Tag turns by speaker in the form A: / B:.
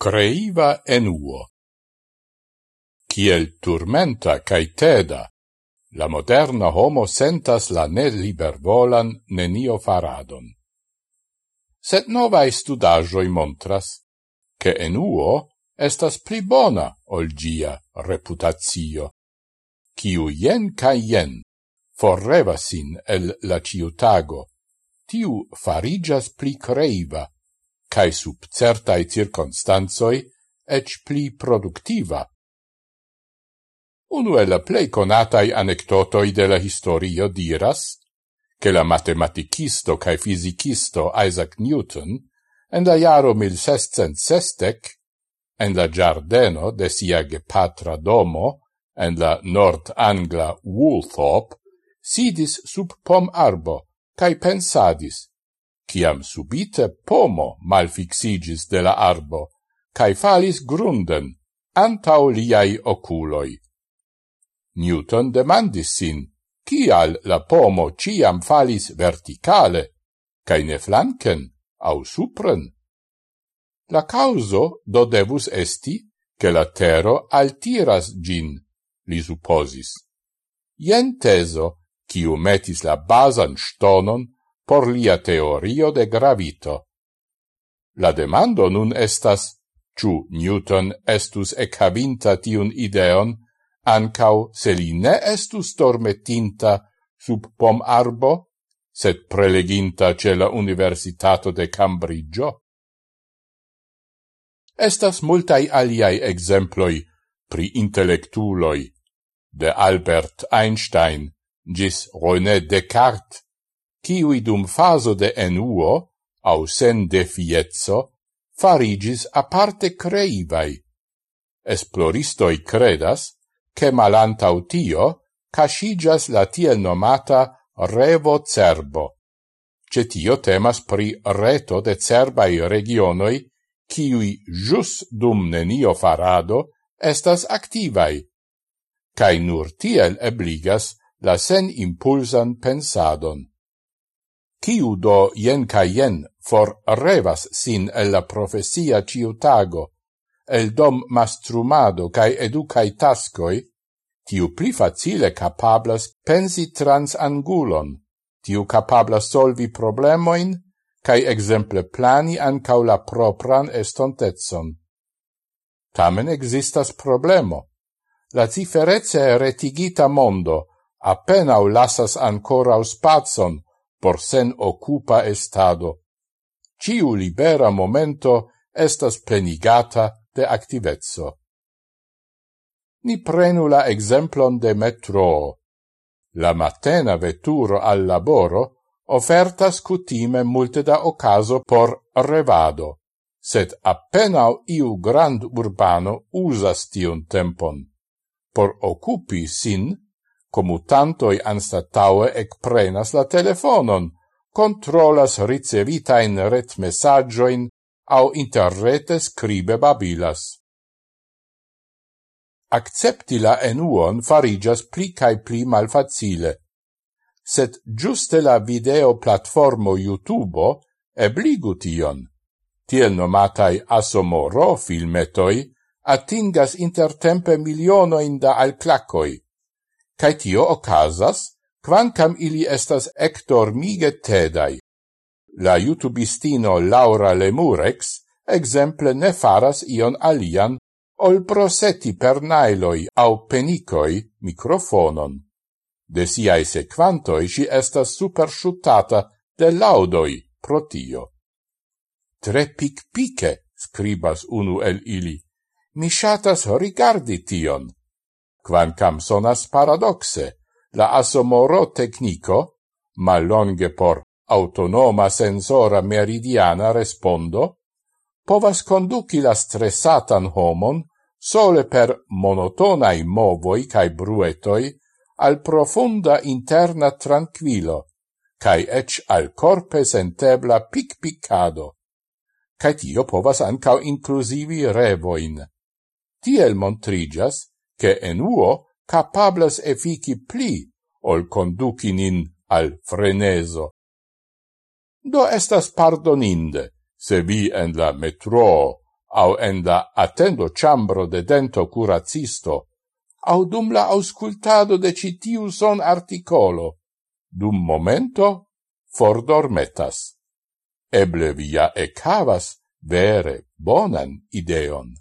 A: creiva enuo. Ciel turmenta cae teda, la moderna homo sentas la ne libervolan nenio faradon. Sed novae studagioi montras, che enuo estas pli bona ol gia reputatio, ciu jen ca jen forrevasin el la ciutago, tiu farigas pli creiva, cae sub certai circonstanzoi ec pli productiva. Unu el la plei conatai anecdotoi de la historio diras, che la matematicisto cae fisicisto Isaac Newton, en la jaro 1660, en la giardeno de sia gepatra domo, en la nord-angla Woolthorpe, sidis sub pom arbo, cae pensadis, ciam subite pomo malfixigis de la arbo, cae falis grunden, antau liai oculoi. Newton demandis sin, cial la pomo ciam falis verticale, cae ne flanken, au supren. La causo do devus esti che la tero altiras gin, li supposis. Ien teso, ciu metis la basan stonon por lia teorio de gravito. La demando nun estas, ciu Newton estus ecavinta tiun ideon, ancau se li ne estus dormetinta sub pom arbo, sed preleginta ce la Universitato de Cambridgeo. Estas multai aliai exemploi pri intellectuloi, de Albert Einstein gis René Descartes, ciui dum faso de enuo, au sen defiezzo, farigis aparte creivai. Esploristoi credas, che malantau tio cascigas la tiel nomata revo cerbo. Cetio temas pri reto de cerbai regionoi, ciui jus dum nenio farado estas activai, cae nur tiel ebligas la sen impulsan pensadon. Ciu do jen ca jen for revas sin el la profesia ciutago, el dom mastrumado cae educae tascoi, tiu pli facile capablas pensi trans angulon, tiu capablas solvi problemoin, cae exemple plani ancau la propran estontetson. Tamen existas problemo. La ciferece retigita mondo appenao lasas ancorau spazon por sen occupa estado. Ciu libera momento estas plenigata de activezzo. Ni prenu la exemplon de metroo. La matena veturo al laboro ofertas cutime multe da ocaso por revado, sed appenao iu grand urbano usas tion tempon. Por occupi sin, Comutantoi anstataue ec prenas la telefonon, controlas ricevitain ret messagioin au interrete scribe babilas. Accepti la enuon farigas pli cae pli malfacile, set giuste la video platformo YouTube ebligu tion. Tiel nomatai asomoro filmetoi atingas intertempe milionoin da alclacoi, cae tio ocasas, quancam ili estas ectormige tedai. La youtubistino Laura Lemurex exemple ne faras ion alian ol proseti per nailoi au penicoi microfonon. De siae sequantoi si estas supersciutata de laudoi pro tio. Tre pic pice, scribas unu el ili. Mi shatas rigardi tion. Quancam sonas paradoxe, la asomoro tecnico, ma longe por autonoma sensora meridiana respondo, povas conduci la stressatan homon sole per monotonai movoi cae bruetoi al profunda interna tranquilo, cae ec al corpe sentebla pic-picado. Cae tio povas ancao inclusivi revoin. Tiel montrigas che enuo capablas effici pli ol conduci nin al freneso. Do estas pardoninde, se vi en la metro au en la attendo chambro de dento curacisto, au dum la auscultado de citiu son articolo, dum momento fordormetas. Eble via ecavas vere bonan ideon.